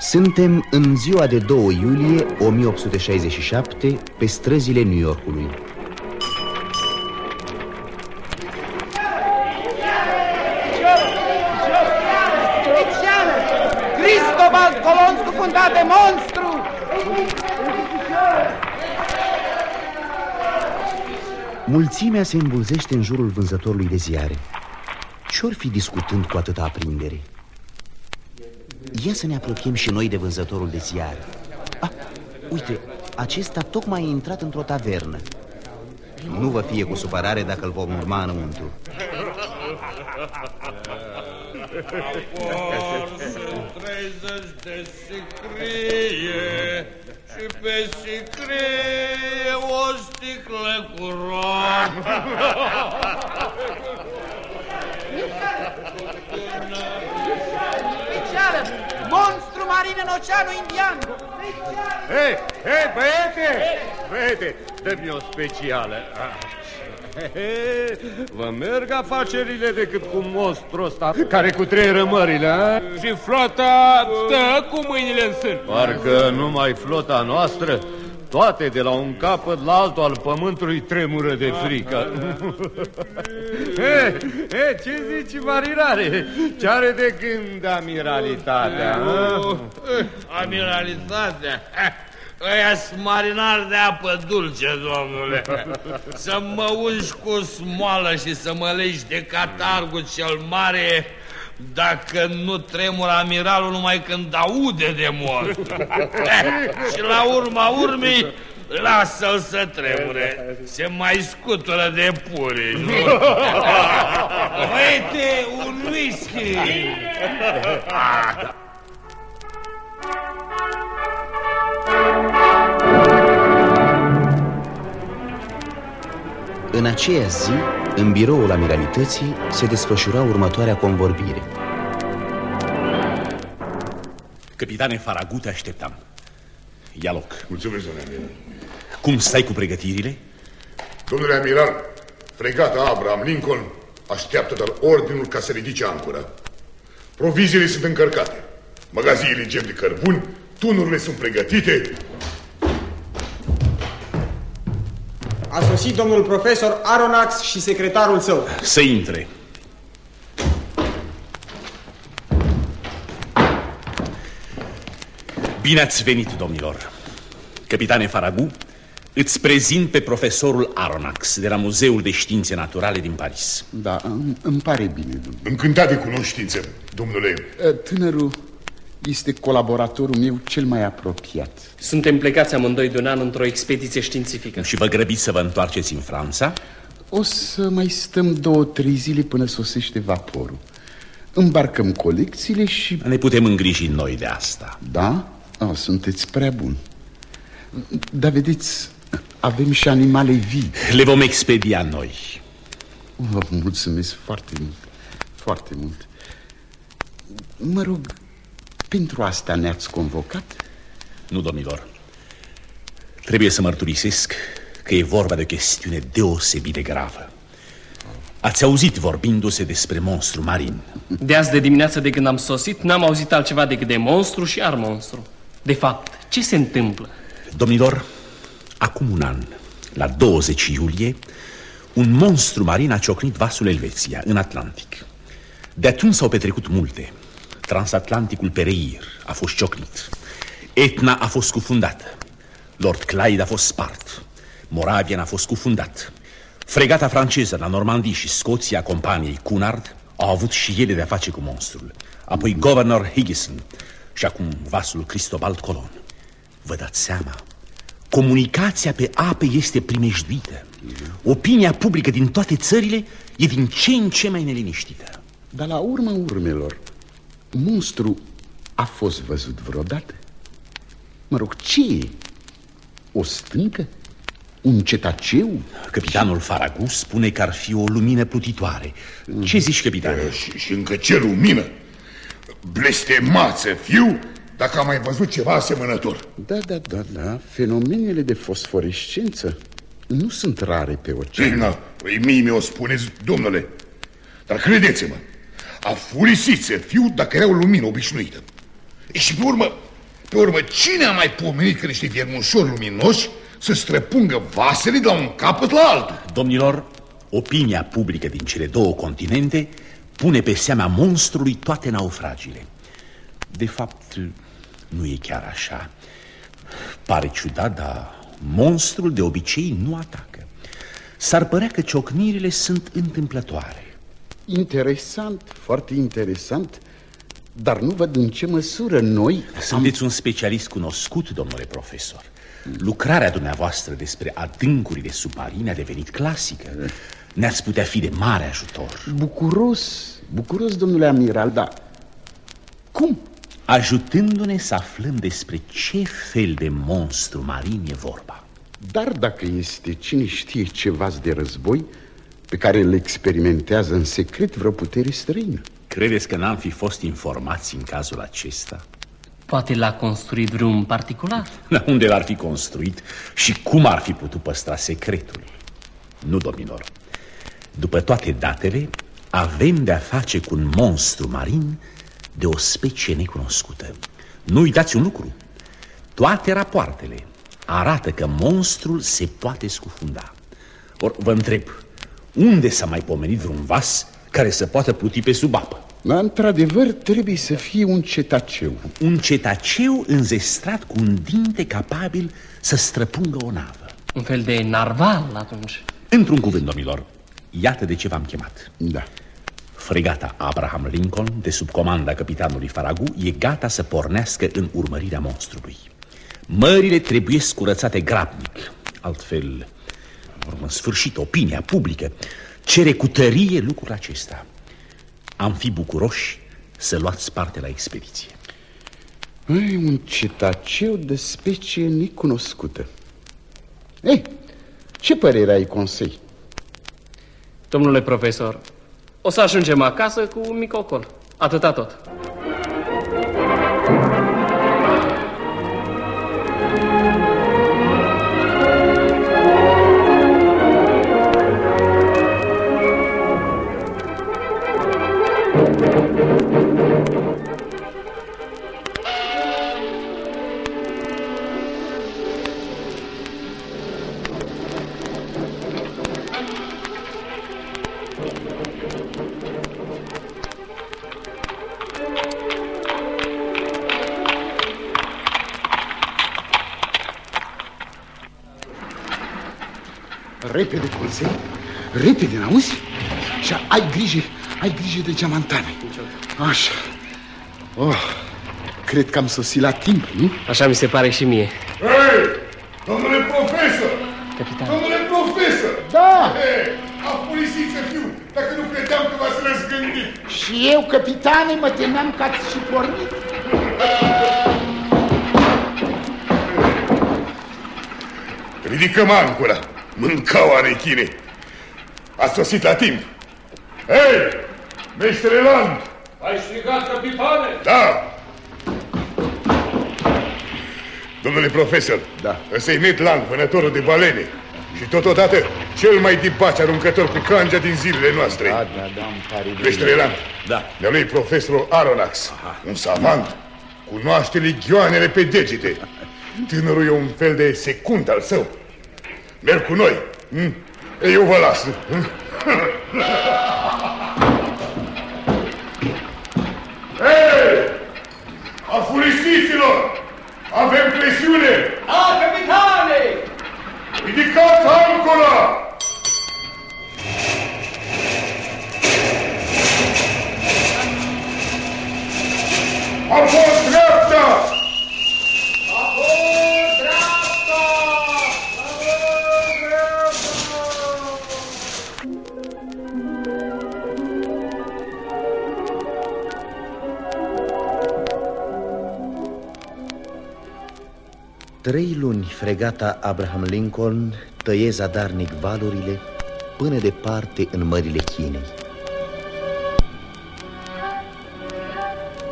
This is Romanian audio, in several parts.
Suntem în ziua de 2 iulie 1867 pe străzile New Yorkului. Cristobal Colon scufundat de monstru! Mulțimea se îmbulzește în jurul vânzătorului de ziare. Ce-or fi discutând cu atâta aprindere? Ia să ne apropiem și noi de vânzătorul de ziare. Ah, uite, acesta tocmai a intrat într-o tavernă. Nu vă fie cu supărare dacă îl vom urma înăuntru. Aportul 30 de sicrie și pe sicrie o sticlă cu rom. Marin în oceanul indian! Hei, hei, băiete! Băiete, dă-mi o specială. Vă merg afacerile decât cu monstru ăsta care cu trei rămările, a? Și flota stă cu mâinile în sân. Parcă numai flota noastră, toate de la un capăt la altul al pământului tremură de frică. he, he, ce zici, marinare? Ce are de gând amiralitatea? a? Amiralitatea? Ăia sunt marinari de apă dulce, domnule. Să mă ungi cu smoală și să mă legi de catargul cel mare dacă nu tremură amiralul numai când aude de mort. și la urma urmei, lasă-l să tremure. Se mai scutură de puri. Uite, un whisky! În aceea zi, în biroul amiralității, se desfășura următoarea convorbire. Capitane Faragut, te așteptam. Ia loc. Mulțumesc, domnule amiral. Cum stai cu pregătirile? Domnule amiral, fregata Abraham Lincoln așteaptă doar ordinul ca să ridice ancora. Proviziile sunt încărcate, magaziile gem de cărbun, tunurile sunt pregătite. A sosit domnul profesor Aronax și secretarul său. Să intre. Bine ați venit, domnilor. Capitane Faragu, îți prezint pe profesorul Aronax de la Muzeul de Științe Naturale din Paris. Da, îmi, îmi pare bine, domnule. Încântat de cunoștință, domnule. Tânărul este colaboratorul meu cel mai apropiat. Suntem plecați amândoi de un an într-o expediție științifică. Și vă grăbiți să vă întoarceți în Franța? O să mai stăm două, trei zile până sosește vaporul. Îmbarcăm colecțiile și... Ne putem îngriji noi de asta. Da? Oh, sunteți prea bun. Dar vedeți, avem și animale vii. Le vom expedia noi. Vă mulțumesc foarte mult. Foarte mult. Mă rog, pentru asta ne-ați convocat? Nu, domnilor. Trebuie să mărturisesc că e vorba de o chestiune deosebit de gravă. Ați auzit vorbindu-se despre monstru marin. De azi de dimineață de când am sosit, n-am auzit altceva decât de monstru și ar monstru. De fapt, ce se întâmplă? Domnilor, acum un an, la 20 iulie, un monstru marin a ciocnit vasul Elveția, în Atlantic. De atunci s-au petrecut multe. Transatlanticul Pereir a fost ciocnit. Etna a fost scufundată. Lord Clyde a fost spart. Moravian a fost scufundat. Fregata franceză la Normandie și Scoția companiei Cunard au avut și ele de-a face cu monstrul. Apoi Governor Higgison și acum vasul Cristobal Colon. Vă dați seama? Comunicația pe ape este primejduită. Opinia publică din toate țările e din ce în ce mai neliniștită. Dar la urma urmelor, monstru a fost văzut vreodată? Mă rog, ce e? O stâncă? Un cetaceu? Capitanul Faragu spune că ar fi o lumină plutitoare. Ce zici, capitane? E, și, și încă ce lumină! Blestemață, fiu, dacă am mai văzut ceva asemănător. Da, da, da, da. Fenomenele de fosforescență nu sunt rare pe ocean. Na, păi mie mi-o spuneți, domnule. Dar credeți-mă, a furisițe, fiu, dacă era o lumină obișnuită. E și pe urmă, Pe urmă, cine a mai pomenit că niște viermușori luminoși să străpungă vasele de la un capăt la altul? Domnilor, opinia publică din cele două continente pune pe seama monstrului toate naufragile. De fapt, nu e chiar așa. Pare ciudat, dar monstrul de obicei nu atacă. S-ar părea că ciocnirile sunt întâmplătoare. Interesant, foarte interesant, dar nu văd în ce măsură noi... Sunteți am... un specialist cunoscut, domnule profesor. Lucrarea dumneavoastră despre adâncurile submarine a devenit clasică. Ne-ați putea fi de mare ajutor. Bucuros, bucuros, domnule amiral, dar cum? Ajutându-ne să aflăm despre ce fel de monstru marin e vorba. Dar dacă este cine știe ceva de război pe care îl experimentează în secret vreo putere străină. Credeți că n-am fi fost informați în cazul acesta? Poate l-a construit vreun particular? Da, unde l-ar fi construit și cum ar fi putut păstra secretul? Nu, domnilor. După toate datele, avem de-a face cu un monstru marin de o specie necunoscută. Nu uitați un lucru. Toate rapoartele arată că monstrul se poate scufunda. Or, vă întreb, unde s-a mai pomenit vreun vas care să poată puti pe sub apă? Într-adevăr, trebuie să fie un cetaceu. Un cetaceu înzestrat cu un dinte capabil să străpungă o navă. Un fel de narval, atunci. Într-un cuvânt, domnilor, iată de ce v-am chemat. Da. Fregata Abraham Lincoln, de sub comanda capitanului Faragu, e gata să pornească în urmărirea monstrului. Mările trebuie scurățate grabnic, altfel, în sfârșit, opinia publică cere cu tărie lucrul acesta. Am fi bucuroși să luați parte la expediție. Ai, un cetaceu de specie necunoscută. Ei, ce părere ai, consei? Domnule profesor, o să ajungem acasă cu un mic ocol. Atâta tot. Repede, n-auzi? Și ai grijă, ai grijă de geamantane. Așa. Oh, cred că am sosit la timp, nu? Așa mi se pare și mie. Hei, domnule profesor! Capitan. Domnule profesor! Da! Hei, a purisit să fiu, dacă nu credeam că v-ați răzgândit. Și eu, capitane, mă temeam că ați și pornit. Ridicăm ancora, mâncau arechine. A sosit la timp. Hei, meștere Land! Ai strigat, capitane? Da! Domnule profesor, Da. ăsta e Ned Land, vânătorul de balene. Și totodată cel mai dipace aruncător cu cangea din zilele noastre. Da, da, da, îmi pare bine. Meștere Land, Da. de-a lui profesorul Aronax, un savant, cunoaște legioanele pe degete. Tânărul e un fel de secund al său. Merg cu noi. hm? Eu vă las. hm? Hei! Afurisiților! Avem presiune! Da, capitane! Ridicați ancora! A fost dreapta! Trei luni fregata Abraham Lincoln tăie zadarnic valurile până departe în mările Chinei.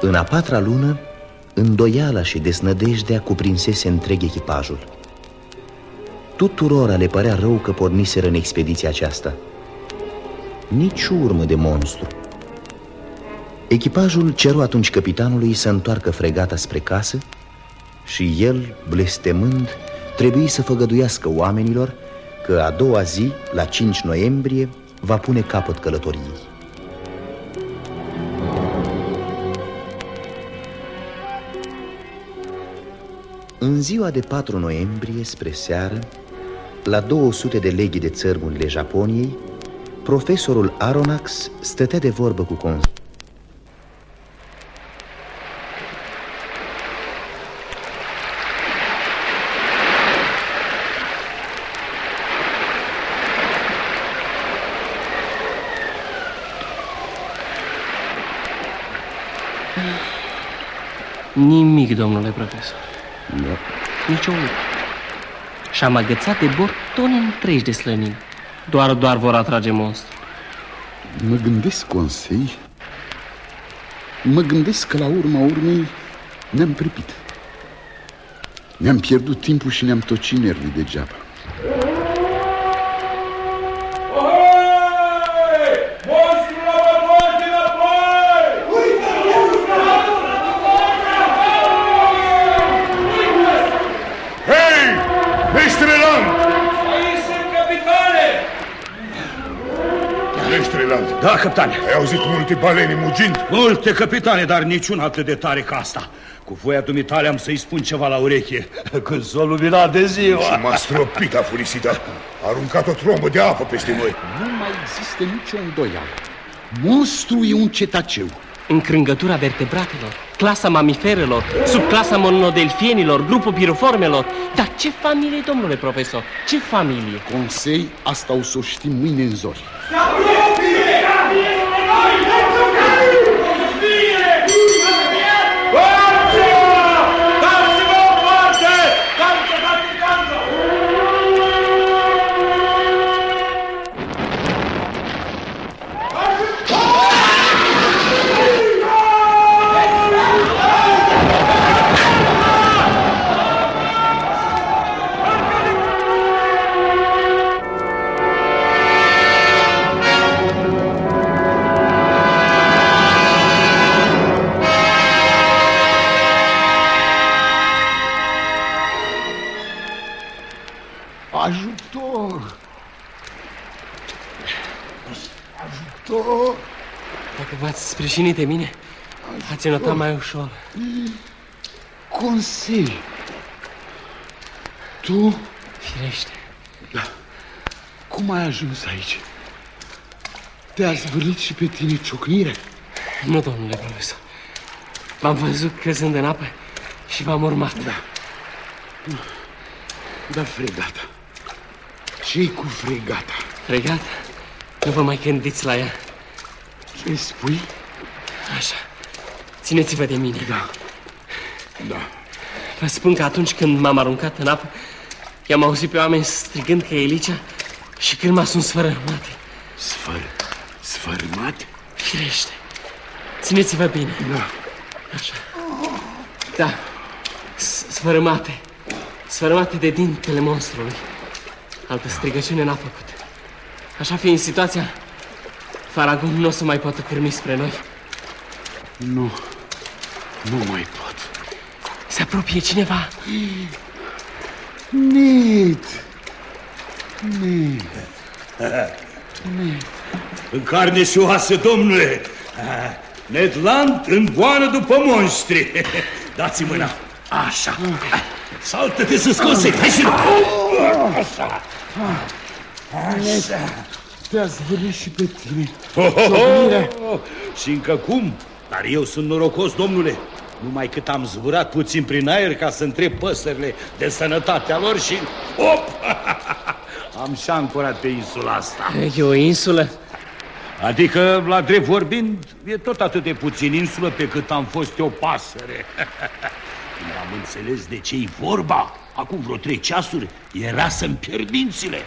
În a patra lună, îndoiala și desnădejdea cuprinsese întreg echipajul. Tuturora le părea rău că porniseră în expediția aceasta. Nici urmă de monstru. Echipajul ceru atunci capitanului să întoarcă fregata spre casă Și el, blestemând, trebuie să făgăduiască oamenilor că a doua zi, la 5 noiembrie, va pune capăt călătoriei. În ziua de 4 noiembrie, spre seară, la 200 de leghi de țărmurile Japoniei, profesorul Aronax stătea de vorbă cu cons. Nimic, domnule profesor. Da. Nici o urmă. Și am agățat de bord tone întregi de slănini. Doar, doar vor atrage monstru. Mă gândesc, consei, mă gândesc că la urma urmei ne-am pripit. Ne-am pierdut timpul și ne-am tocit nervii degeaba. Hei! Meștere Land! Aici sunt, capitane! Meștere Land, Da, capitane. ai auzit multe balene mugind? Multe capitane, dar niciuna atât de tare ca asta. Cu voia dumitale am să-i spun ceva la ureche Când s-o lumina de Și ziua m-a stropit afurisita. A aruncat o trombă de apă peste noi. Nu mai există nicio îndoială. Monstru e un cetaceu. Încrângătura vertebratelor, clasa mamiferelor, subclasa monodelfienilor, grupul piroformelor. Dar ce familie, domnule profesor? Ce familie? Consei, asta o să o știm mâine în zori. Dați-vă v-ați sprijinit de mine, ați notat mai ușor. Consei! Tu Firește. cum ai ajuns aici? Te-a zvârlit și pe tine ciocnire? Nu, domnule profesor. V-am văzut căzând în apă și v-am urmat. Da. Da, fregata. ce cu fregata? Fregat? Nu vă mai gândiți la ea. Ce spui? Așa. Țineți-vă de mine. Da. Da. Vă spun că atunci când m-am aruncat în apă, i-am auzit pe oameni strigând că e Elicea și când m-a sunt sfărămate. Sfăr... Sfărmat? Firește. Țineți-vă bine. Da. Așa. Da. S- Sfărâmate. Sfărâmate de dintele monstrului. Altă strigăciune n-a făcut. Așa fiind situația, Faragun nu o să mai poată cârmi spre noi. Nu. Nu mai pot. Se apropie cineva. Ned! Ned! În carne și oase, domnule Ned Land în boană după monștri Dați mâna Așa Saltă-te sus, consec Hai și Așa Ned, te-a zvârlit și pe tine. Oh, oh, Ciocnire. oh. Și încă cum? Dar eu sunt norocos, domnule Numai cât am zburat puțin prin aer ca să întreb păsările de sănătatea lor și... Hop! Am și ancorat pe insula asta E o insulă? Adică, la drept vorbind, e tot atât de puțin insulă pe cât am fost eu pasăre. Când am înțeles de ce-i vorba, acum vreo trei ceasuri, era să-mi pierd mințile.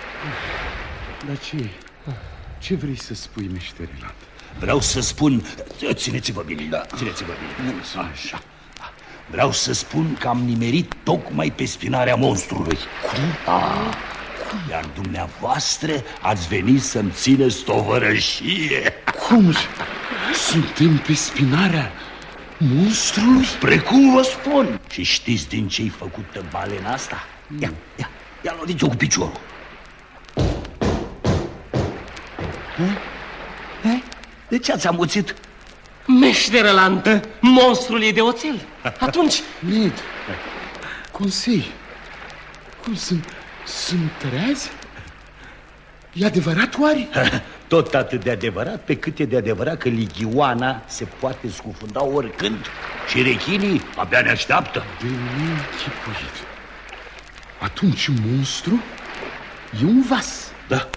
Dar ce Ce vrei să spui, meșterilat? Vreau să spun... Țineți-vă bine, da. țineți-vă bine. Așa. Vreau să spun că am nimerit tocmai pe spinarea monstrului. Cum? Da. Iar dumneavoastră ați venit să-mi țineți tovărășie. Cum? Suntem pe spinarea Monstrului? Precum vă spun. Și știți din ce-i făcută balena asta? Ia, ia, ia loviți-o cu piciorul. Eh? De ce ați amuțit? Meșterălant, monstrul e de oțel. Atunci... Ned, consei, cum sunt, sunt treaz? E adevărat oare? Tot atât de adevărat pe cât e de adevărat că ligioana se poate scufunda oricând și rechinii abia ne așteaptă. De neînchipuit. Atunci monstru e un vas. Da.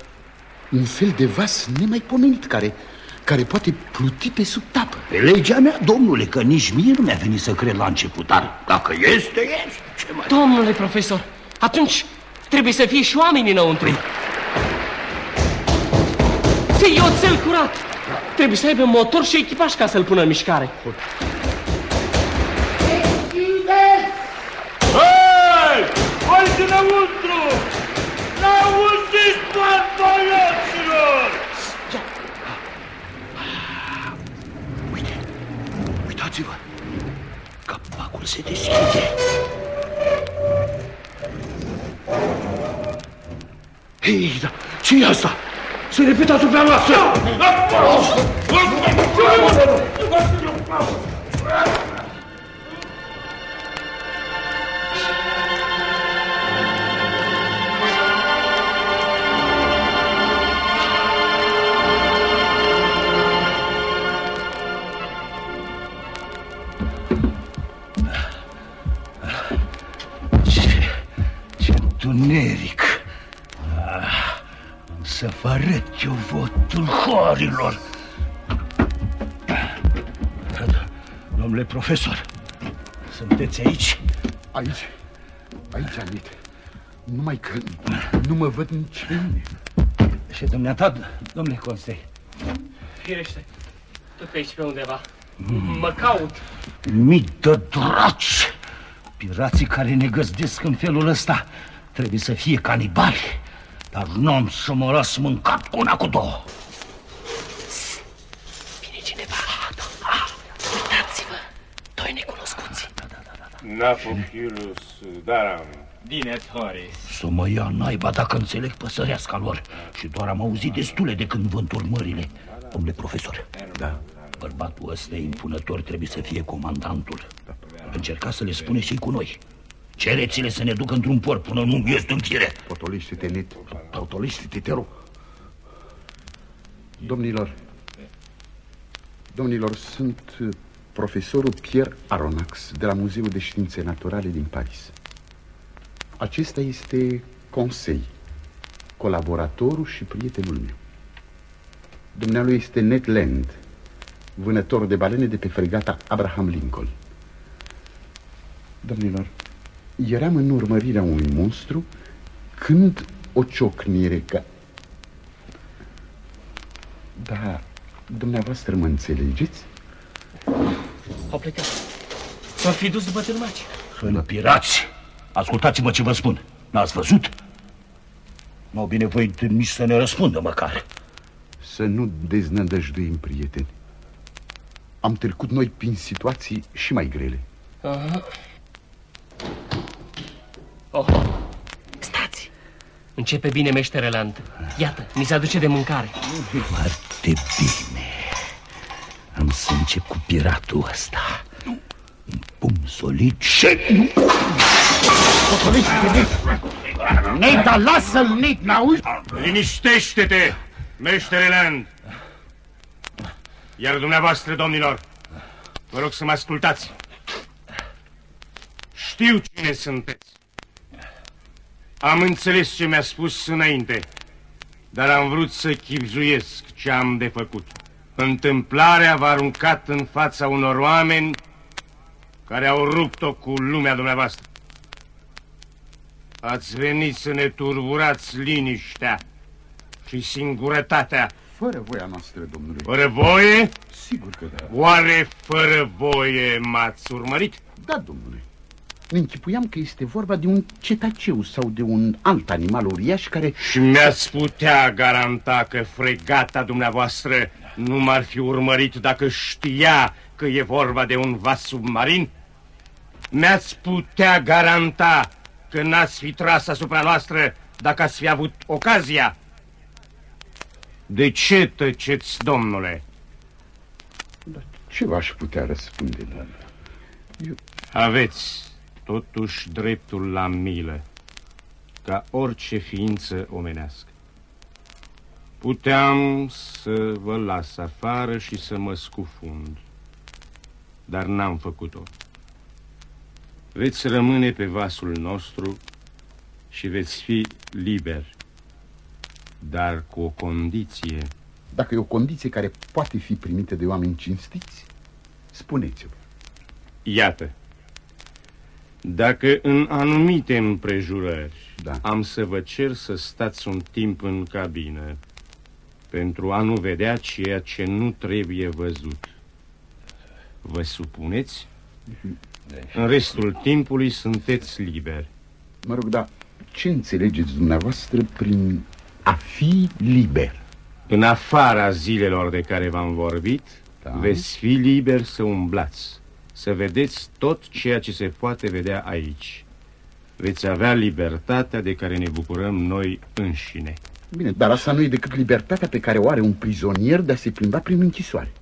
Un fel de vas nemaipomenit care, care poate pluti pe sub tapă. Pe legea mea, domnule, că nici mie nu mi-a venit să cred la început, dar dacă este, este. Ce mai... Domnule profesor, atunci trebuie să fie și oameni înăuntru. Fii oțel curat. Trebuie să aibă motor și echipaj ca să-l pună în mișcare. Hei! Hai dinăuntru! N-auziți pantoioților! Uitați-vă, capacul se deschide. Hei, da, ce e asta? Se repetă asupra noastră! Ce, întuneric! Ah, Să vă arăt eu votul horilor! Domnule profesor, sunteți aici? Aici, aici, Anit. Numai că nu mă văd nici pe mine. Și dumneata, domnule Consei, Firește, tot pe aici pe undeva. Mă caut. mii de draci! Pirații care ne găzdesc în felul ăsta trebuie să fie canibali, dar nu am să mă las mâncat cu una cu două. Vine cineva. Ah, uitați-vă, doi necunoscuți. Nafochilus Daram. Bine, Horis. Să mă ia naiba dacă înțeleg păsăreasca lor Și doar am auzit destule de când vând urmările Domnule profesor Da Bărbatul ăsta impunător trebuie să fie comandantul Încercați să le spuneți și cu noi Cereți-le să ne ducă într-un port până nu ies din fire Potolește-te, Ned. Potolește-te, te rog. Domnilor, domnilor, sunt uh, profesorul Pierre Aronnax de la Muzeul de Științe Naturale din Paris. Acesta este Consei, colaboratorul și prietenul meu. Dumnealui este Ned Land, vânător de balene de pe fregata Abraham Lincoln. Domnilor, eram în urmărirea unui monstru când o ciocnire ca... Da, dumneavoastră mă înțelegeți? Au plecat. S-au fi dus după târmaci. Sunt pirați Ascultați-mă ce vă spun N-ați văzut? N-au binevoit nici să ne răspundă măcar Să nu deznădăjduim, prieteni. Am trecut noi prin situații și mai grele. Aha. Oh, stați! Începe bine meștereland. Iată, ni se aduce de mâncare. Foarte bine Am să încep cu piratul ăsta Un pumn solid și... Neta, lasă-l, Nate, n-auzi? Liniștește-te, meștere Land. Iar dumneavoastră, domnilor, vă rog să mă ascultați. Știu cine sunteți. Am înțeles ce mi-a spus înainte, dar am vrut să chipzuiesc ce am de făcut. Întâmplarea v-a aruncat în fața unor oameni care au rupt-o cu lumea dumneavoastră. Ați venit să ne turburați liniștea și singurătatea. Fără voia noastră, domnule. Fără voie? Sigur că da. Oare fără voie m-ați urmărit? Da, domnule. Ne închipuiam că este vorba de un cetaceu sau de un alt animal uriaș care... Și mi-ați putea garanta că fregata dumneavoastră nu m-ar fi urmărit dacă știa că că e vorba de un vas submarin? Mi-ați putea garanta că n-ați fi tras asupra noastră dacă ați fi avut ocazia? De ce tăceți, domnule? Dar ce v-aș putea răspunde, doamnă? Eu... Aveți totuși dreptul la milă, ca orice ființă omenească. Puteam să vă las afară și să mă scufund, dar n-am făcut-o. Veți rămâne pe vasul nostru și veți fi liberi, dar cu o condiție. Dacă e o condiție care poate fi primită de oameni cinstiți, spuneți-o. Iată, dacă în anumite împrejurări da. am să vă cer să stați un timp în cabină pentru a nu vedea ceea ce nu trebuie văzut, vă supuneți? În restul timpului sunteți liberi. Mă rog, dar ce înțelegeți dumneavoastră prin a fi liber? În afara zilelor de care v-am vorbit, da. veți fi liber să umblați, să vedeți tot ceea ce se poate vedea aici. Veți avea libertatea de care ne bucurăm noi înșine. Bine, dar asta nu e decât libertatea pe care o are un prizonier de a se plimba prin închisoare.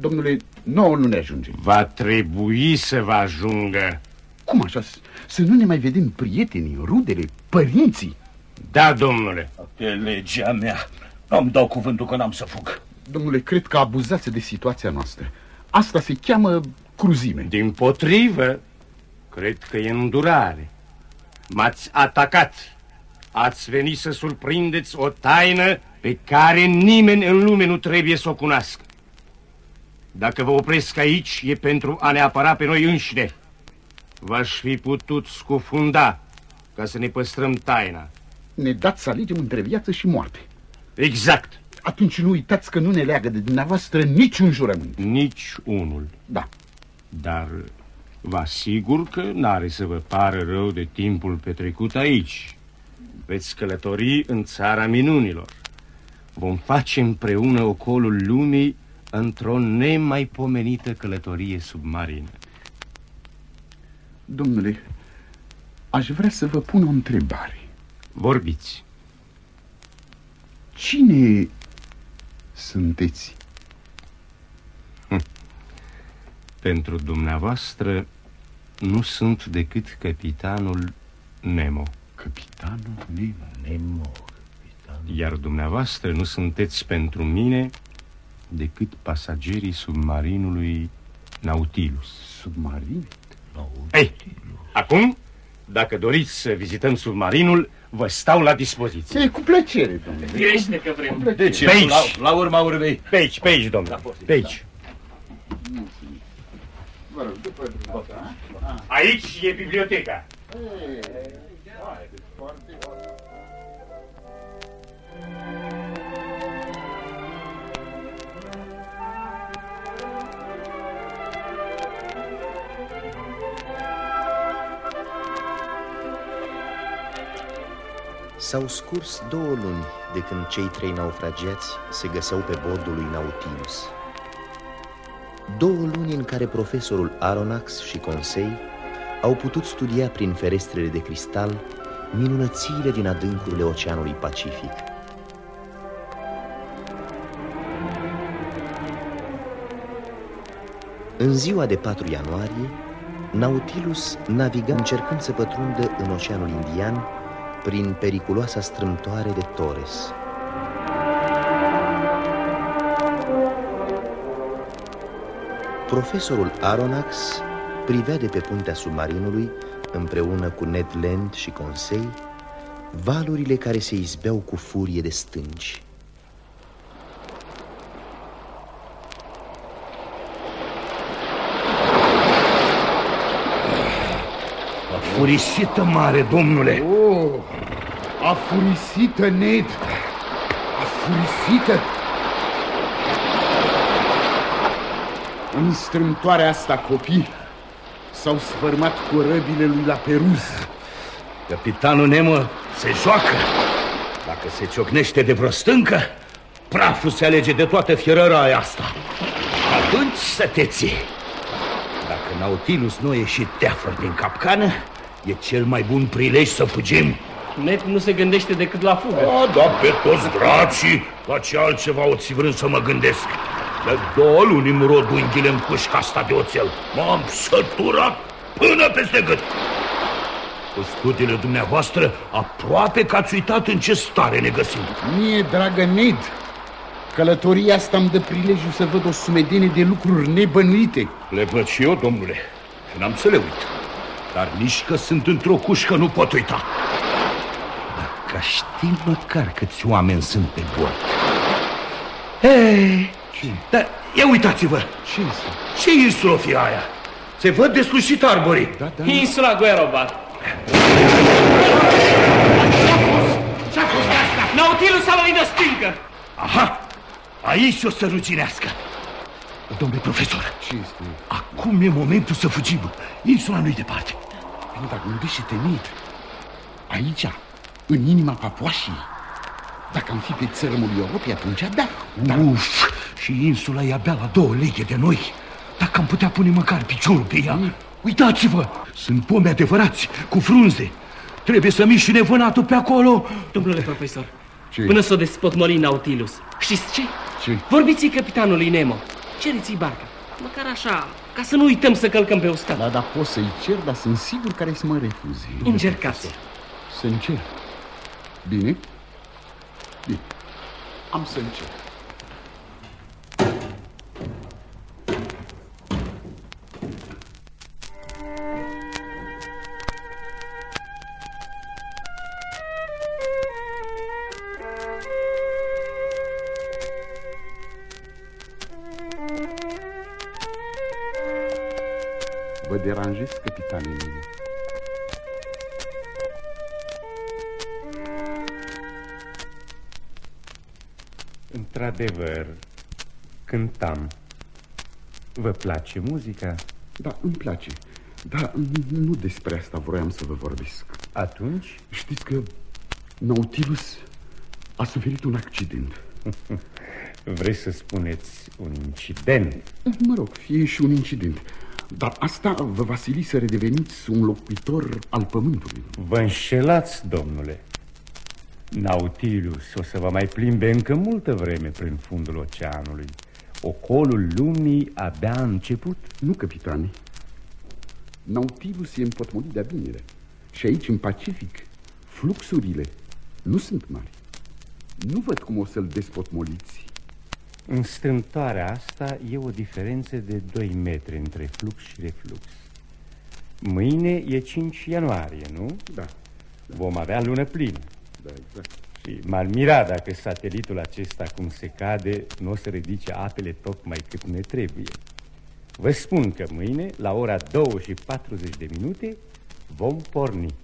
Domnule, nouă nu ne ajunge. Va trebui să vă ajungă. Cum așa? Să nu ne mai vedem prietenii, rudele, părinții? Da, domnule. Pe legea mea, nu-mi dau cuvântul că n-am să fug. Domnule, cred că abuzați de situația noastră. Asta se cheamă cruzime. Din potrivă, cred că e îndurare. M-ați atacat. Ați venit să surprindeți o taină pe care nimeni în lume nu trebuie să o cunoască. Dacă vă opresc aici, e pentru a ne apăra pe noi înșine. V-aș fi putut scufunda ca să ne păstrăm taina. Ne dați să alegem între viață și moarte. Exact. Atunci nu uitați că nu ne leagă de dumneavoastră niciun jurământ. Nici unul. Da. Dar vă asigur că n-are să vă pară rău de timpul petrecut aici. Veți călători în țara minunilor. Vom face împreună ocolul lumii într-o nemaipomenită călătorie submarină. Domnule, aș vrea să vă pun o întrebare. Vorbiți. Cine sunteți? Hm. Pentru dumneavoastră nu sunt decât capitanul Nemo. Capitanul Nemo? Nemo. Capitanul... Iar dumneavoastră nu sunteți pentru mine decât pasagerii submarinului Nautilus. Submarin? Nautilus. Ei, acum, dacă doriți să vizităm submarinul, vă stau la dispoziție. E, cu plăcere, domnule. Firește că vrem. De ce? Pe aici. La, la urma urmei. Pe aici, pe aici, domnule. Pe aici. Aici e biblioteca. S-au scurs două luni de când cei trei naufragiați se găseau pe bordul lui Nautilus. Două luni în care profesorul Aronax și Consei au putut studia prin ferestrele de cristal minunățiile din adâncurile Oceanului Pacific. În ziua de 4 ianuarie, Nautilus naviga încercând să pătrundă în Oceanul Indian prin periculoasa strâmtoare de Torres. Profesorul Aronax privea de pe puntea submarinului, împreună cu Ned Land și Consei, valurile care se izbeau cu furie de stânci. Furisită mare, domnule! Oh, a furisită, Ned! A furisită! În strâmtoarea asta, copii, s-au sfărmat corăbile lui la Peruz. Capitanul Nemo se joacă. Dacă se ciocnește de vreo stâncă, praful se alege de toată fierăra asta. Atunci să te ții. Dacă Nautilus nu a ieșit teafăr din capcană, e cel mai bun prilej să fugim. Net nu se gândește decât la fugă. A, da, pe toți dracii, la ce altceva o ți vrând să mă gândesc. De două luni îmi rod unghiile în pușca asta de oțel. M-am săturat până peste gât. Cu studiile dumneavoastră, aproape că ați uitat în ce stare ne găsim. Mie, dragă Ned, călătoria asta îmi dă prilejul să văd o sumedenie de lucruri nebănuite. Le văd și eu, domnule, și n-am să le uit. Dar nici că sunt într-o cușcă nu pot uita. Dacă știm măcar câți oameni sunt pe bord. Ei, da, ia uitați-vă! Ce Ce insulă fie aia? Se văd deslușit arborii. Da, da. Insula Guerobar. Ce-a fost asta? Nautilus a lovit de stâncă. Aha! Aici o să ruginească. Domnule profesor, Ce este? acum e momentul să fugim. Insula nu-i departe. Bine, dar gândește-te, Ned. Aici, în inima Papuașii. Dacă am fi pe țărmul Europei, atunci da. Dar... Uf, și insula e abia la două leghe de noi. Dacă am putea pune măcar piciorul pe ea. Uitați-vă, sunt pomi adevărați, cu frunze. Trebuie să miști și nevânatul pe acolo. Domnule profesor, Ce? până s-o despotmoli Nautilus, știți ce? Ce? Vorbiți capitanului Nemo. Cereți-i barca. Măcar așa, ca să nu uităm să călcăm pe uscat. Da, dar pot să-i cer, dar sunt sigur care să mă refuze. Încercați. Să încerc. Bine? Bine. Am să încerc. Capitane Nemo. Într-adevăr, cântam. Vă place muzica? Da, îmi place. Dar nu despre asta vroiam să vă vorbesc. Atunci, Știți că Nautilus a suferit un accident. vreți să spuneți un incident? Mă rog, fie și un incident. Dar asta vă va sili să redeveniți un locuitor al pământului. Vă înșelați, domnule. Nautilus o să vă mai plimbe încă multă vreme prin fundul oceanului. Ocolul lumii abia a început. Nu, capitane. Nautilus e împotmolit de-a binele. Și aici, în Pacific, fluxurile nu sunt mari. Nu văd cum o să-l despotmoliți. În strâmtoarea asta e o diferență de 2 metri între flux și reflux. Mâine e 5 ianuarie, nu? Da, Vom avea lună plină. da, exact. Și m-ar mira dacă satelitul acesta, cum se cade, nu o să ridice apele tocmai cât ne trebuie. Vă spun că mâine, la ora 2 și 40 de minute, vom porni.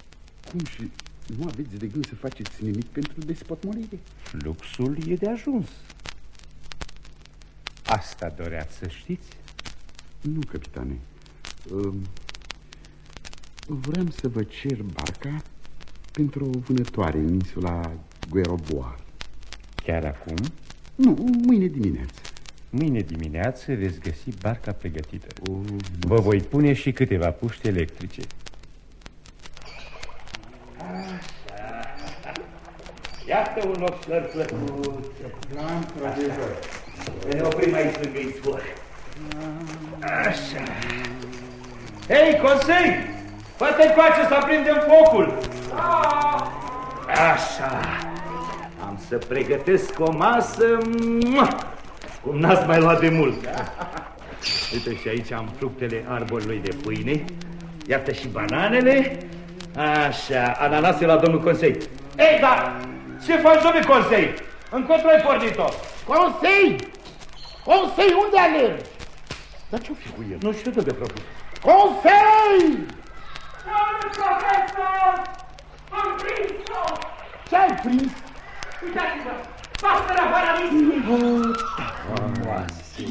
Cum și nu aveți de gând să faceți nimic pentru despotmolire? Fluxul e de ajuns. Asta doreați să știți? Nu, capitane. Um, vreau să vă cer barca pentru o vânătoare în insula Gueroboar. Chiar acum, Nu, mâine dimineață. mâine dimineață veți găsi barca pregătită. O, Vă voi pune și câteva puști electrice. Iată un loc plăcut. Da, într-adevăr. Ne oprim aici lângă izvor. Așa. Hei, consei! Fă-te coace să aprindem focul! Așa. Am să pregătesc o masă mua, cum n-ați mai luat de mult. Uite și aici am fructele arborului de pâine. Iată și bananele. Așa, ananase la domnul consei. Ei, dar ce faci, domnul consei? Încotro ai pornit-o? Consei! Consei, unde alergi? Dar ce-o fi cu el? Nu știu, de profesor. Consei! Domnul profesor! Am prins-o! Ce ai prins? Uitați-vă! Pasărea Varalisului!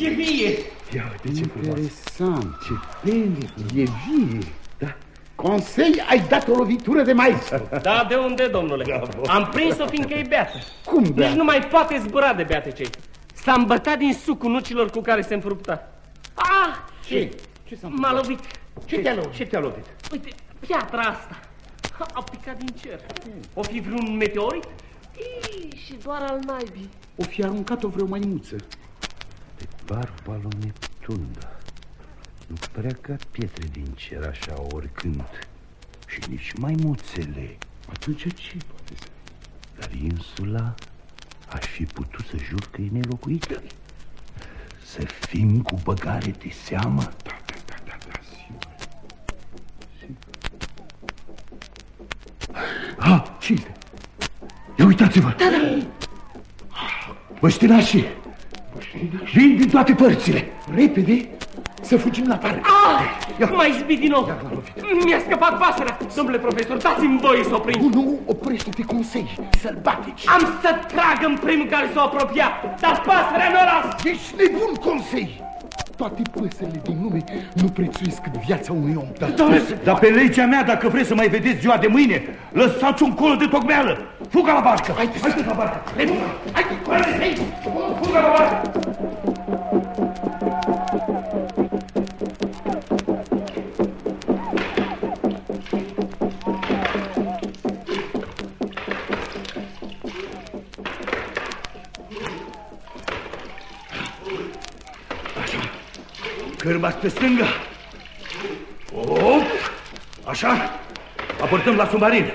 E vie! Ia uite ce frumos. Interesant, ce pene, e vie. Da. Consei, ai dat o lovitură de maestru. Da, de unde, domnule? Am prins-o fiindcă e beată. Cum, Nici beată? nu mai poate zbura de beate cei. S-a îmbătat din sucul nucilor cu care se înfrupta. Ah! Ce? Ce s-a M-a lovit. Ce te-a lovit? Ce te-a lovit? Uite, piatra asta. A picat din cer. O fi vreun meteorit? Ii, și doar al naibii. O fi aruncat-o vreo maimuță. Pe barba lui Neptun, da. Nu prea ca pietre din cer așa oricând. Și nici maimuțele. Atunci ce poate să Dar insula aș fi putut să jur că e nelocuită. Să fim cu băgare de seamă. Da, da, da, da, da, sigur. Ah, ce este? Ia uitați-vă! Da, da. Băștinașii! Vin din toate părțile! Repede să fugim la pare! Ah! M-ai izbit din nou! Mi-a scăpat pasărea! Domnule profesor, dați-mi voie să o prind! Nu, nu, oprește-te, consei! Sălbatici! Am să trag în primul care s-a apropiat, dar pasărea nu o las! Ești nebun, consei! Toate păsările din lume nu prețuiesc cât viața unui om. Da, Dar pe legea mea, dacă vreți să mai vedeți ziua de mâine, lăsați un colo de tocmeală! Fuga la barcă! Haideți, haideți la barcă! Haideți, haideți! Fuga la barcă! Cârmați pe stânga! Op! Așa? Aportăm la submarin.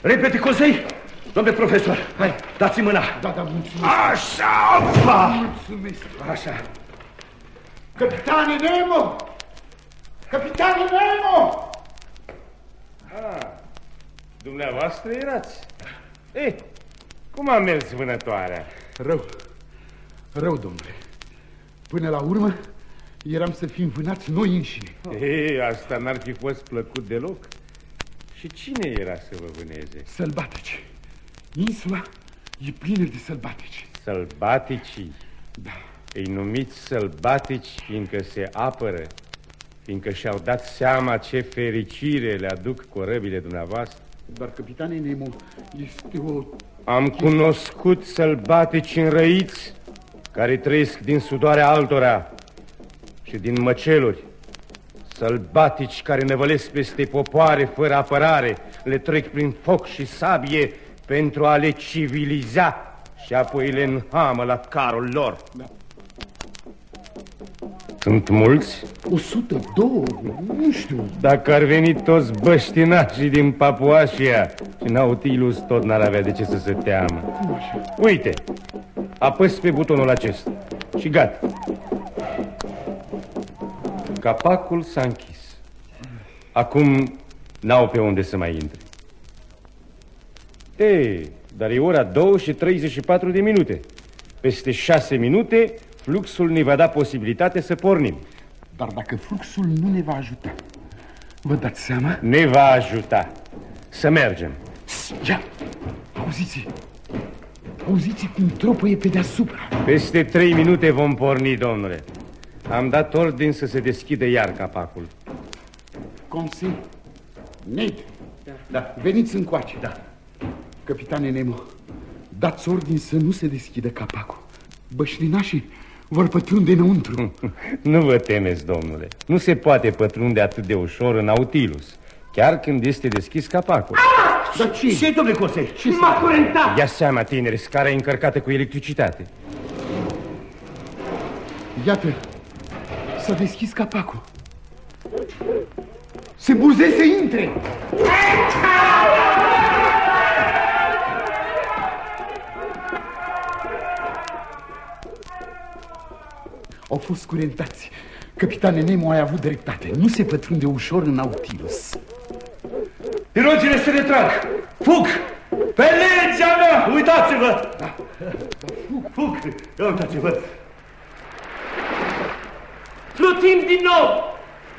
Repete, Cosei! Domnule profesor, hai, dați-mi mâna. Da, da, mulțumesc. Așa, opa! Mulțumesc. Așa. Capitane Nemo! Capitane Nemo! Ah, dumneavoastră erați. Eh, cum a mers vânătoarea? Rău. Rău, domnule. Până la urmă, eram să fim vânați noi înșine. Ei, asta n-ar fi fost plăcut deloc. Și cine era să vă vâneze? Sălbatici. Insula e plină de sălbatici. Sălbaticii. Da. Îi numiți sălbatici fiindcă se apără, fiindcă și-au dat seama ce fericire le aduc corăbile dumneavoastră. Dar, capitane Nemo, este o... Am cunoscut sălbatici înrăiți care trăiesc din sudoarea altora și din măceluri. Sălbatici care năvălesc peste popoare fără apărare, le trec prin foc și sabie pentru a le civiliza și apoi le înhamă la carul lor. Da. Sunt mulți? O sută, două, nu știu. Dacă ar veni toți băștinașii din Papuașia și Nautilus tot n-ar avea de ce să se teamă. Cum așa? Uite, apăs pe butonul acesta și gata. Capacul s-a închis. Acum n-au pe unde să mai intre. Ei, dar e ora 2 și 34 de minute. Peste 6 minute, fluxul ne va da posibilitate să pornim. Dar dacă fluxul nu ne va ajuta, vă dați seama? Ne va ajuta. Să mergem. Ia, auziți Auziți cum tropăie pe deasupra. Peste trei minute vom porni, domnule. Am dat ordin să se deschidă iar capacul. Consi, Ned, Da. veniți încoace. Da. Capitane Nemo, dați ordin să nu se deschidă capacul. Bășlinașii vor pătrunde înăuntru. Nu vă temeți, domnule. Nu se poate pătrunde atât de ușor în Nautilus, chiar când este deschis capacul. Dar ce? Ce, domnule Cosei? Ce M-a curentat! Ia seama, tineri, scara e încărcată cu electricitate. Iată, s-a deschis capacul. Se buze să intre! Au fost curentați. Capitane Nemo ai avut dreptate. Nu se pătrunde ușor în Nautilus. Pirogile se retrag! Fug! Pe legea mea! Uitați-vă! Fug! Ia uitați-vă! Din nou!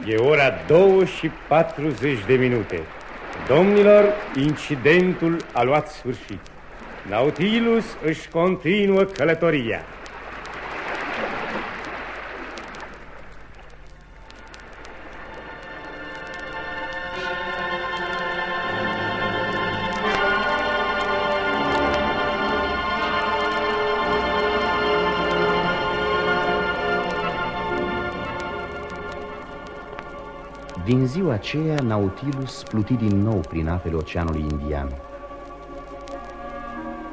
E ora 2 și 40 de minute. Domnilor, incidentul a luat sfârșit. Nautilus își continuă călătoria. Din ziua aceea, Nautilus pluti din nou prin apele Oceanului Indian.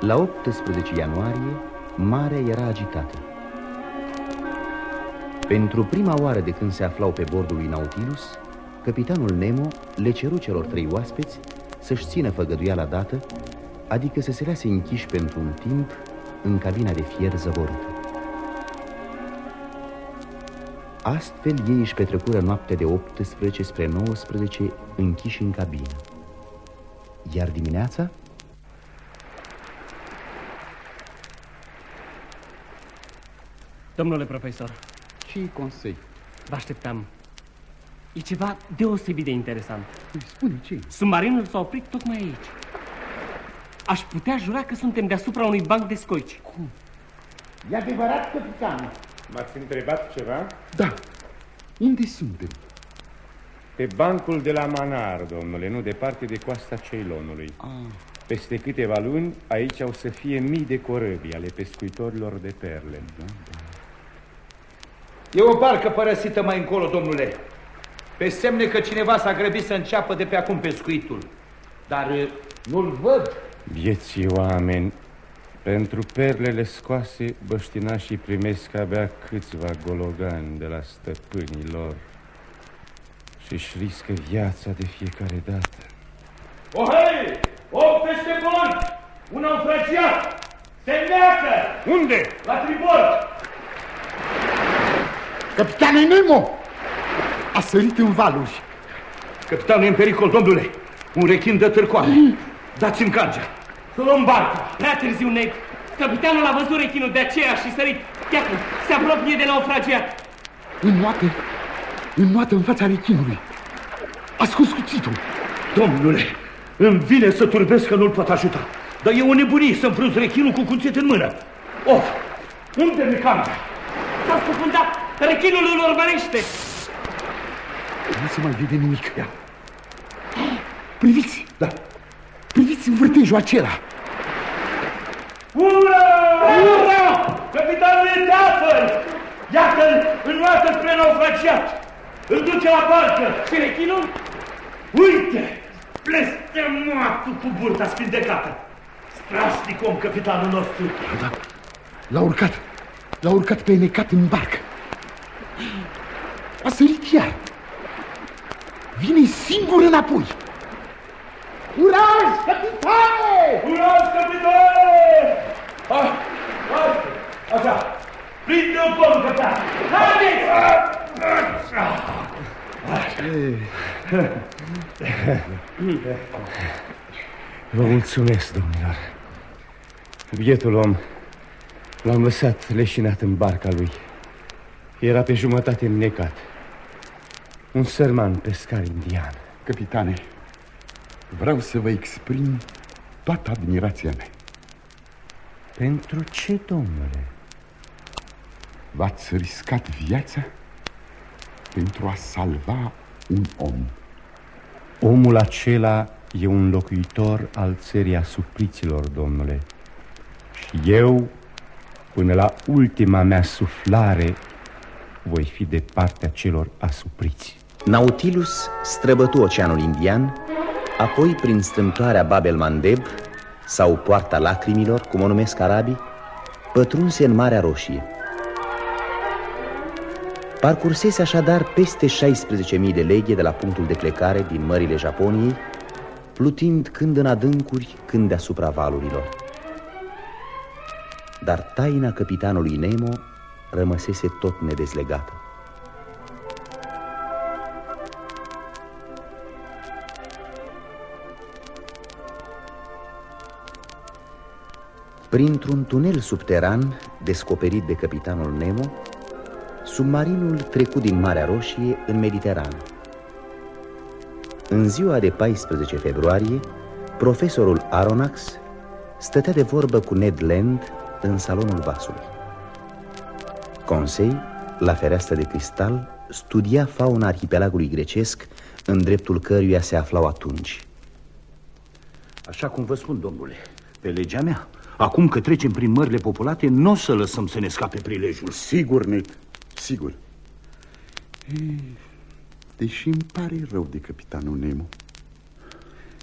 La 18 ianuarie, marea era agitată. Pentru prima oară de când se aflau pe bordul lui Nautilus, capitanul Nemo le ceru celor trei oaspeți să-și țină făgăduiala dată, adică să se lase închiși pentru un timp în cabina de fier zăvorită. Astfel ei își petrecură noaptea de 18 spre 19 închiși în cabină. Iar dimineața Domnule profesor, Ce consei? vă așteptam. E ceva deosebit de interesant. Păi, Spune ce Submarinul s-a oprit tocmai aici. Aș putea jura că suntem deasupra unui banc de scoici. Cum? E adevărat, capitan. M-ați întrebat ceva? Da, unde suntem? Pe bancul de la Manar, domnule, nu departe de coasta Ceylonului. Ah. Peste câteva luni, aici au să fie mii de corăbii ale pescuitorilor de perle. Da, E o barcă părăsită mai încolo, domnule. Pe semne că cineva s-a grăbit să înceapă de pe acum pescuitul. Dar uh, nu-l văd. Vieții oameni, pentru perlele scoase, băștinașii primesc abia câțiva gologani de la stăpânii lor și își riscă viața de fiecare dată. O, hei! O, peste bord! Un naufragiat! Se neacă! Unde? La tribord! Capitane Nemo! A sărit în valuri. Capitanul e în pericol, domnule. Un rechin de târcoare. Dați-mi cangea. Să luăm barca. Prea târziu, Ned. Capitanul a văzut rechinul de aceea și sărit. Iată, se apropie de naufragiat. Înnoată, înnoată în fața rechinului. A scos cuțitul. Domnule, îmi vine să turbesc că nu-l pot ajuta. Dar e o nebunie să înfrunți rechinul cu cuțit în mână. Of, unde mi cangea? S-a scufundat. Rechinul îl urmărește. Nu se mai vede nimic. Ia. Priviți! Da. Priviți în vârtejul acela. Ura! Ura! Capitanul e teafăr! Iată-l înnoată spre naufragiat! Îl duce la barcă! Și rechinul? Uite! Blestemoatul cu burta spindecată! Strașnic om, capitanul nostru! Da. L-a urcat. L-a urcat pe necat în barcă. A sărit iar. Vine singur înapoi. Curaj, capitane! Curaj, capitane! Ah, hai, așa! Prinde-o, domnul capitan! Haideți! Vă mulțumesc, domnilor. Bietul om l-am lăsat leșinat în barca lui. Era pe jumătate înnecat. Un sărman pescar indian. Capitane, vreau să vă exprim toată admirația mea. Pentru ce, domnule? V-ați riscat viața pentru a salva un om. Omul acela e un locuitor al țării asupriților, domnule. Și eu, până la ultima mea suflare, voi fi de partea celor asupriți. Nautilus străbătu Oceanul Indian, apoi prin strâmtoarea Bab el Mandeb sau Poarta Lacrimilor, cum o numesc arabii, pătrunse în Marea Roșie. Parcursese așadar peste 16.000 de leghe de la punctul de plecare din mările Japoniei, plutind când în adâncuri, când deasupra valurilor. Dar taina capitanului Nemo rămăsese tot nedezlegată. Printr-un tunel subteran descoperit de capitanul Nemo, submarinul trecu din Marea Roșie în Mediterană. În ziua de 14 februarie, profesorul Aronnax stătea de vorbă cu Ned Land în salonul vasului. Consei, la fereastră de cristal, studia fauna arhipelagului grecesc, în dreptul căruia se aflau atunci. Așa cum vă spun, domnule, pe legea mea, acum că trecem prin mările populate, nu o să lăsăm să ne scape prilejul. Sigur, Ned, sigur. Ei, Deși îmi pare rău de capitanul Nemo.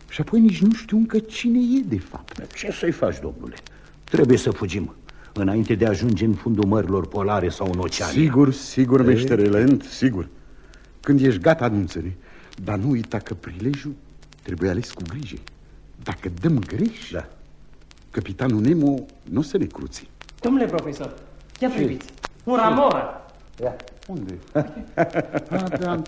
Și apoi nici nu știu încă cine e de fapt. Ce să-i faci, domnule? Trebuie să fugim înainte de a ajunge în fundul mărilor polare sau în ocean. Sigur, sigur, meștere Lent, sigur. Când ești gata, anunță-ne. Dar nu uita că prilejul trebuie ales cu grijă. Dacă dăm greș, da. Capitanul Nemo nu o să ne cruți. Domnule profesor, ia priviți, un ramoră. Ia. Unde? ah, da,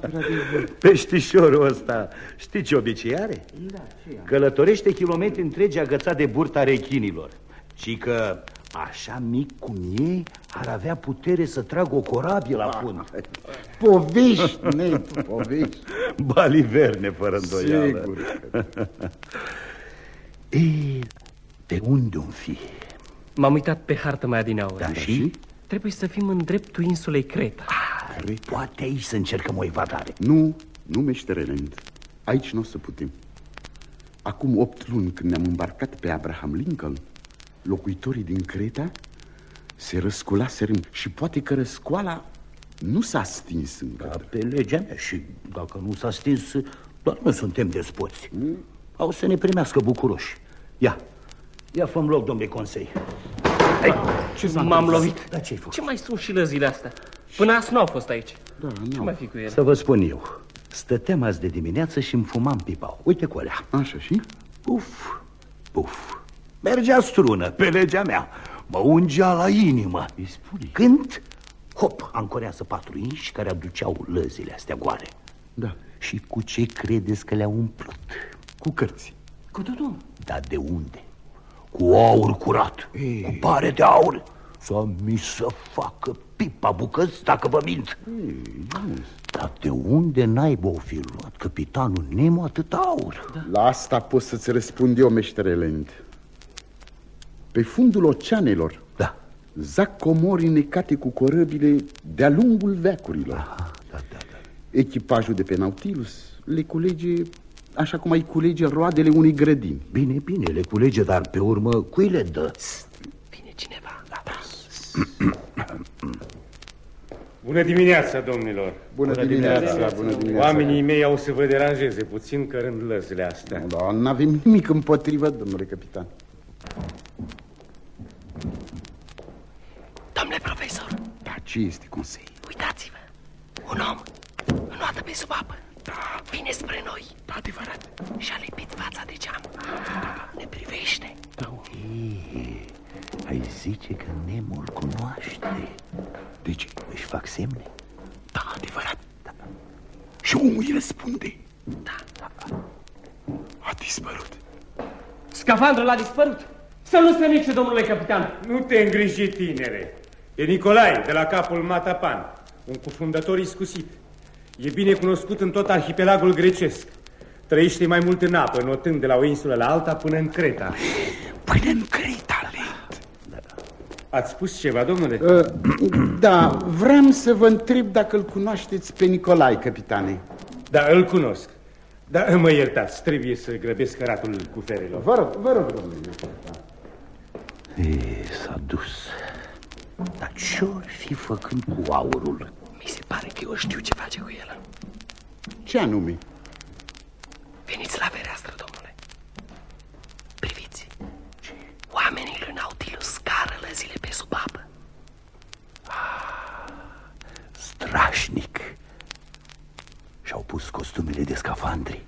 Peștișorul ăsta, știi ce obicei are? Da, ce Călătorește kilometri întregi agățat de burta rechinilor. Și că așa mic cum e, ar avea putere să tragă o corabie la fund. Povești, net, povești. Baliverne, fără îndoială. Sigur. Ei, de unde un fi? M-am uitat pe hartă mai adineaură. Da, și? Trebuie să fim în dreptul insulei Creta. Ah, poate aici să încercăm o evadare. Nu, nu meștere Lent. Aici nu o să putem. Acum opt luni când ne-am îmbarcat pe Abraham Lincoln, locuitorii din Creta se răsculaseră și poate că răscoala nu s-a stins încă. Da, pe legea mea și dacă nu s-a stins, doar nu suntem despoți. Mm? Au să ne primească bucuroși. Ia, ia fă loc, domnule consei. Hai, ce M-am lovit. Da, ce-ai făcut? Ce mai sunt și lăzile astea? Până azi nu au fost aici. Da, Ce mai fi cu ele? Să vă spun eu. Stăteam azi de dimineață și îmi fumam pipau. Uite cu alea. Așa și? Puf, puf. Mergea strună pe legea mea. Mă ungea la inimă. Îi spune. Când, hop, ancorează patru inși care aduceau lăzile astea goale. Da. Și cu ce credeți că le-au umplut? Cu cărți. Cu tutun. Dar de unde? Cu aur curat, Ei. cu pare de aur. Să mi să facă pipa bucăți dacă vă mint. Ei, nu. Dar de unde naiba o fi luat capitanul Nemo atât aur? Da. La asta pot să-ți răspund eu, meștere Lent. Pe fundul oceanelor Da. zac comori necate cu corăbile de-a lungul veacurilor. Aha, da, da, da. Echipajul de pe Nautilus le culege așa cum ai culege roadele unei grădini. Bine, bine, le culege, dar pe urmă cui le dă? Vine cineva. Da, da. Bună dimineața, domnilor! Bună, bună dimineața, dimineața, bună dimineața. Oamenii mei au să vă deranjeze puțin cărând lăzile astea. Da, nu avem nimic împotrivă, domnule capitan. Domnule profesor, Da, ce este consei? uitați-vă. Un om, înoată pe sub apă. Da. Vine spre noi. Da, adevărat. Și-a lipit fața de geam. Da. Ne privește. Da. Ei, ai zice că Nemo îl cunoaște. De ce? Își fac semne? Da, adevărat. Da. Și omul îi răspunde. Da. A dispărut. Scafandrul a dispărut. Să nu se nici, domnule capitan. Nu te îngriji, tinere. E Nicolae, de la capul Matapan, un cufundător iscusit. E bine cunoscut în tot arhipelagul grecesc. Trăiește mai mult în apă, notând de la o insulă la alta până în Creta. Până în Creta, Lent. Ați spus ceva, domnule? Uh, da, vreau să vă întreb dacă îl cunoașteți pe Nicolae, capitane. Da, îl cunosc. Dar mă iertați, trebuie să grăbesc căratul cu ferelor. Vă rog, vă rog, domnule. Ei, s-a dus. Dar ce-or fi făcând cu aurul? Mi se pare că eu știu ce face cu el. Ce anume? Veniți la fereastră, domnule. Priviți. Oamenii lui Nautilus scară lăzile pe sub apă. Strașnic. Și-au pus costumele de scafandri.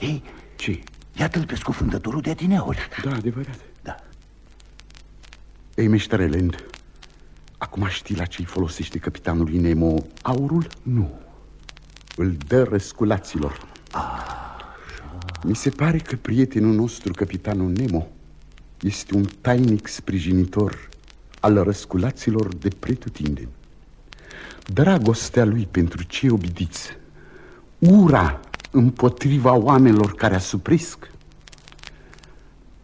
Ei, Ce? iată-l pe scufundătorul de adineauri. Da, adevărat. Da. Ei, meștere Lent, acum știi la ce-i folosește capitanului Nemo aurul? Nu. Îl dă răsculaților. Mi se pare că prietenul nostru, capitanul Nemo, este un tainic sprijinitor al răsculaților de pretutindeni. Dragostea lui pentru cei obidiți, ura împotriva oamenilor care asupresc,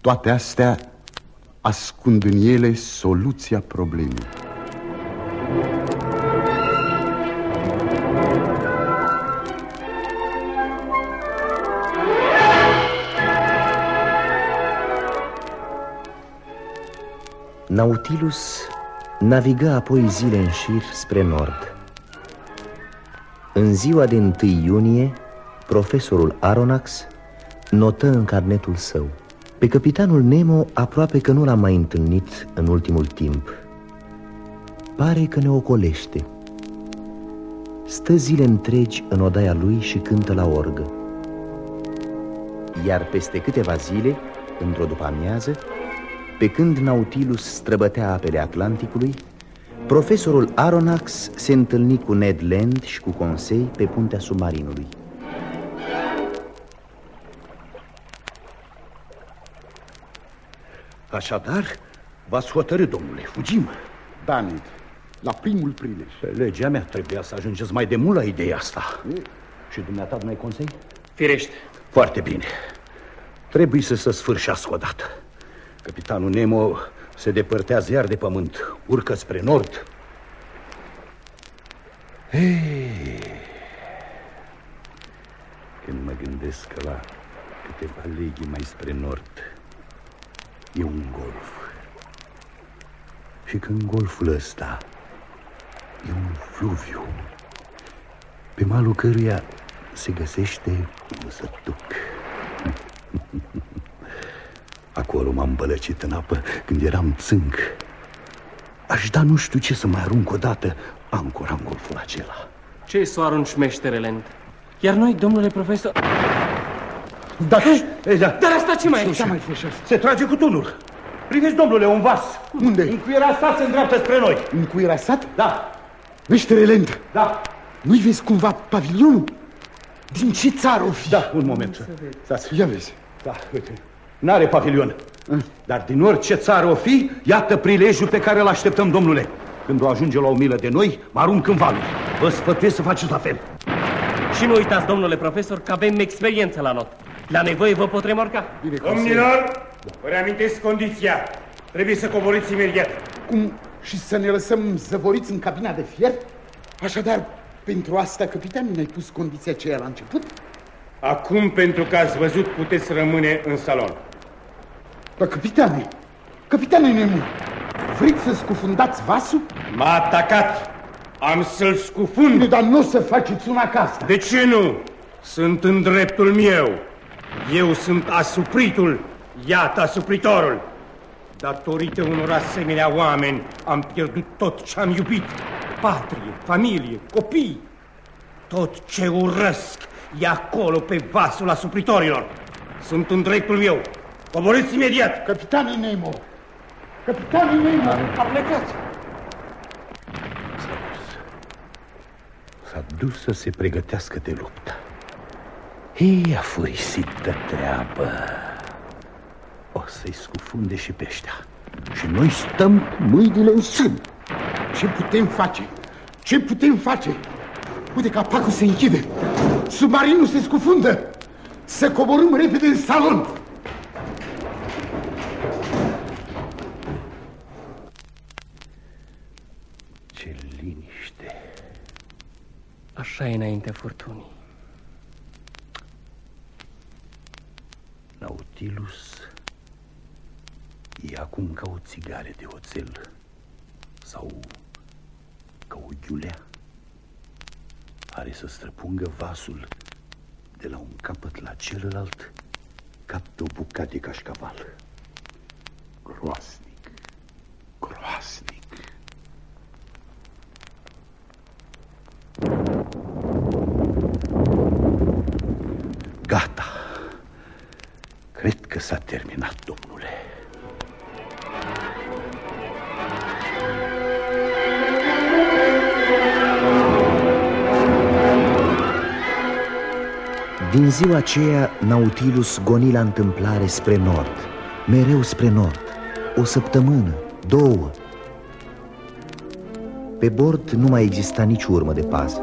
toate astea ascund în ele soluția problemei. Nautilus navigă apoi zile în șir spre nord. În ziua de 1 iunie, profesorul Aronax notă în carnetul său Pe capitanul Nemo aproape că nu l-am mai întâlnit în ultimul timp. Pare că ne ocolește. Stă zile întregi în odaia lui și cântă la orgă. Iar peste câteva zile, într-o după-amiază Pe când Nautilus străbătea apele Atlanticului Profesorul Aronax se întâlni cu Ned Land și cu Consei pe puntea submarinului Așadar, v-ați hotărât, domnule, fugim. Da, Ned, la primul prilej. Pe legea mea trebuia să ajungeți mai de mult la ideea asta. E? Și dumneata, domnule consei? Firește. Foarte bine. Trebuie să se sfârșească odată. Capitanul Nemo se depărtează iar de pământ. Urcă spre nord. Hey. Când mă gândesc la câteva leghi mai spre nord, e un golf. Și când golful ăsta e un fluviu, pe malul căruia se găsește un sătuc. Acolo m-am bălăcit în apă când eram țânc. Aș da nu știu ce să mai arunc odată ancora în golful acela. Ce să o arunci, meștere lent? Iar noi, domnule profesor... Da, e, da. Dar asta ce mai e? Ce mai Se trage cu tunul. Priviți, domnule, un vas. Unde? În cuiera sat se îndreaptă spre noi. În cuiera sat? Da. Meștere lent. Da. Nu-i vezi cumva pavilionul? Din ce țară o fi? Da, un moment. Stați. Ia vezi. Da, uite. N-are pavilion. Dar din orice țară o fi, iată prilejul pe care îl așteptăm, domnule. Când o ajunge la o milă de noi, mă arunc în valuri. Vă sfătuiesc să faceți la fel. Și nu uitați, domnule profesor, că avem experiență la not. La nevoie vă pot remorca. Domnilor, vă reamintesc condiția. Trebuie să coborâți imediat. Cum? Și să ne lăsăm zăvoriți în cabina de fier? Așadar, pentru asta, capitanul, ne-ai pus condiția aceea la început? Acum, pentru că ați văzut, puteți rămâne în salon. Dar, capitane, capitane Nemo, vreți să scufundați vasul? M-a atacat. Am să-l scufund. Dar nu o să faceți una ca asta. De ce nu? Sunt în dreptul meu. Eu sunt asupritul, iată asupritorul. Datorită unor asemenea oameni am pierdut tot ce am iubit. Patrie, familie, copii. Tot ce urăsc e acolo pe vasul asupritorilor. Sunt în dreptul meu. Coborâți imediat! Capitanii Nemo! Capitanii Nemo! A plecat! S-a dus să se pregătească de luptă. Ei, a furisită treabă. O să-i scufunde și peștea. Și noi stăm cu mâinile în sân. Ce putem face? Ce putem face? Uite, capacul se închide. Submarinul se scufundă. Să coborâm repede în salon. Așa e înaintea furtunii. Nautilus e acum ca o țigare de oțel sau ca o ghiulea. Are să străpungă vasul de la un capăt la celălalt ca pe o bucată de cașcaval. Groasnic, groasnic. Gata. Cred că s-a terminat, domnule. Din ziua aceea, Nautilus goni la întâmplare spre nord, mereu spre nord, o săptămână, două. Pe bord nu mai exista nici urmă de pază.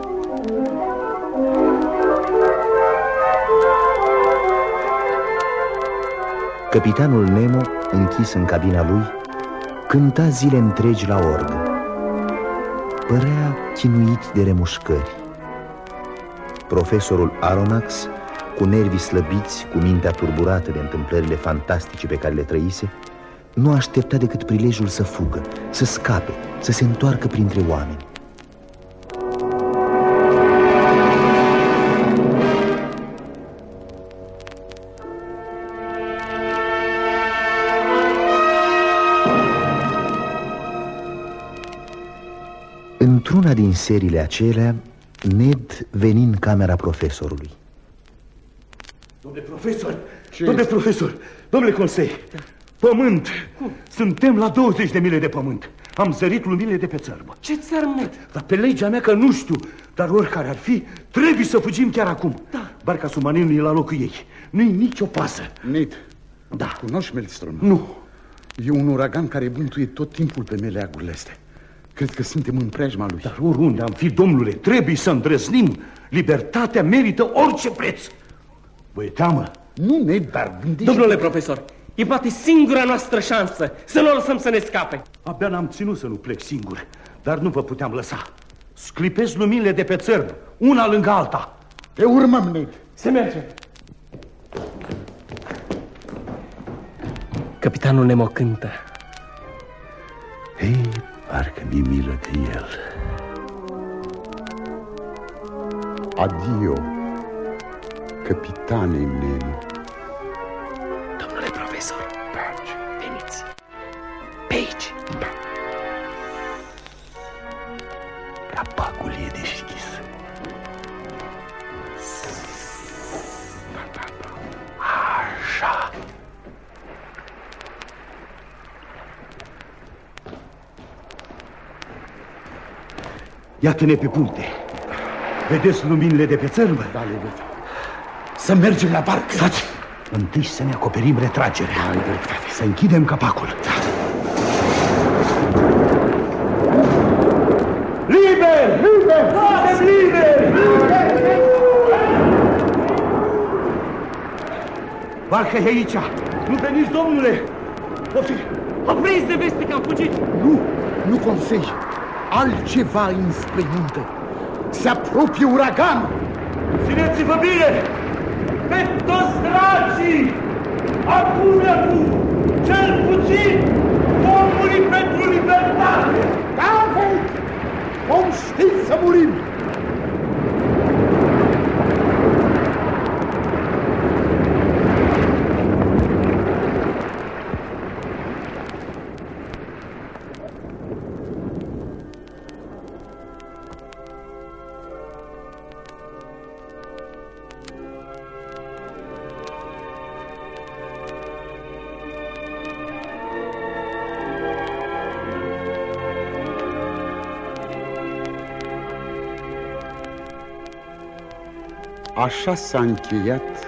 Capitanul Nemo, închis în cabina lui, cânta zile întregi la orgă. Părea chinuit de remușcări. Profesorul Aronax, cu nervii slăbiți, cu mintea turburată de întâmplările fantastice pe care le trăise, nu aștepta decât prilejul să fugă, să scape, să se întoarcă printre oameni. Într-una din seriile acelea, Ned veni în camera profesorului. Domnule profesor, Ce domnule este? profesor, domnule consei, pământ. Suntem la 20 de mile de pământ. Am zărit luminile de pe țărmă. Ce țărmă? Dar pe legea mea că nu știu, dar oricare ar fi, trebuie să fugim chiar acum. Da. Barca submarinului e la locul ei. Nu-i nicio pasă. Ned, da. cunoști Melstrom? Nu. E un uragan care bântuie tot timpul pe meleagurile astea. Cred că suntem în preajma lui. Dar oriunde am fi, domnule, trebuie să îndrăznim. Libertatea merită orice preț. Vă e teamă? Nu, Ned, dar gândește... Domnule profesor, e poate singura noastră șansă să nu o lăsăm să ne scape. Abia n-am ținut să nu plec singur, dar nu vă puteam lăsa. Sclipesc luminile de pe țărm, una lângă alta. Te urmăm, Ned. Se merge. Capitanul Nemo cântă. Hei, parcă mi milă de el. Adio, capitane Nemo. Iată-ne pe punte. Vedeți luminile de pe țărmă? Da, le văd. Să mergem la barcă. Stați! Întâi să ne acoperim retragerea. Ai dreptate. Să închidem capacul. Da. Liber! Liber! Suntem liberi! Barca e aici! Nu veniți, domnule! Opriți de veste că am fugit! Nu, nu consei. Altceva îi înspăimântă. Se apropie uragan! Țineți-vă bine! Pe toți dragii! Acum, acum! Cel puțin vom muri pentru libertate! David! Vom ști să murim! Așa s-a încheiat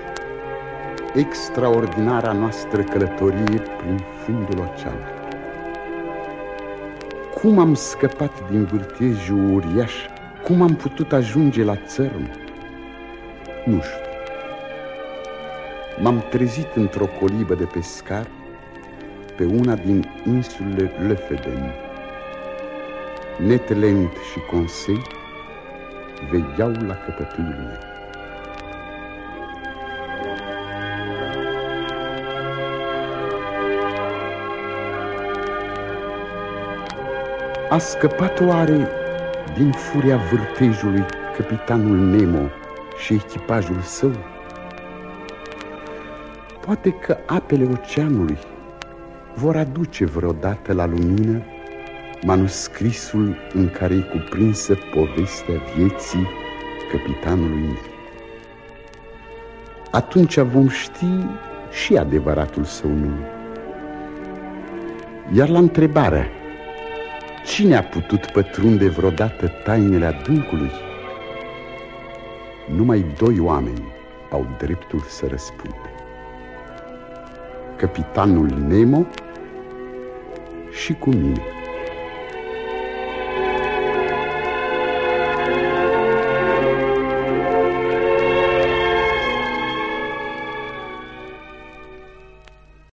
extraordinara noastră călătorie prin fundul oceanului. Cum am scăpat din vârtejul uriaș? Cum am putut ajunge la țărm? Nu știu. M-am trezit într-o colibă de pescar pe una din insulele Lefeden. Netland și Consei vegheau la căpătâiul meu. A scăpat oare din furia vârtejului capitanul Nemo și echipajul său? Poate că apele oceanului vor aduce vreodată la lumină manuscrisul în care e cuprinsă povestea vieții capitanului Nemo. Atunci vom ști și adevăratul său nume. Iar la întrebarea Cine a putut pătrunde vreodată tainele adâncului? Numai doi oameni au dreptul să răspunde. Capitanul Nemo și cu mine.